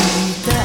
vida.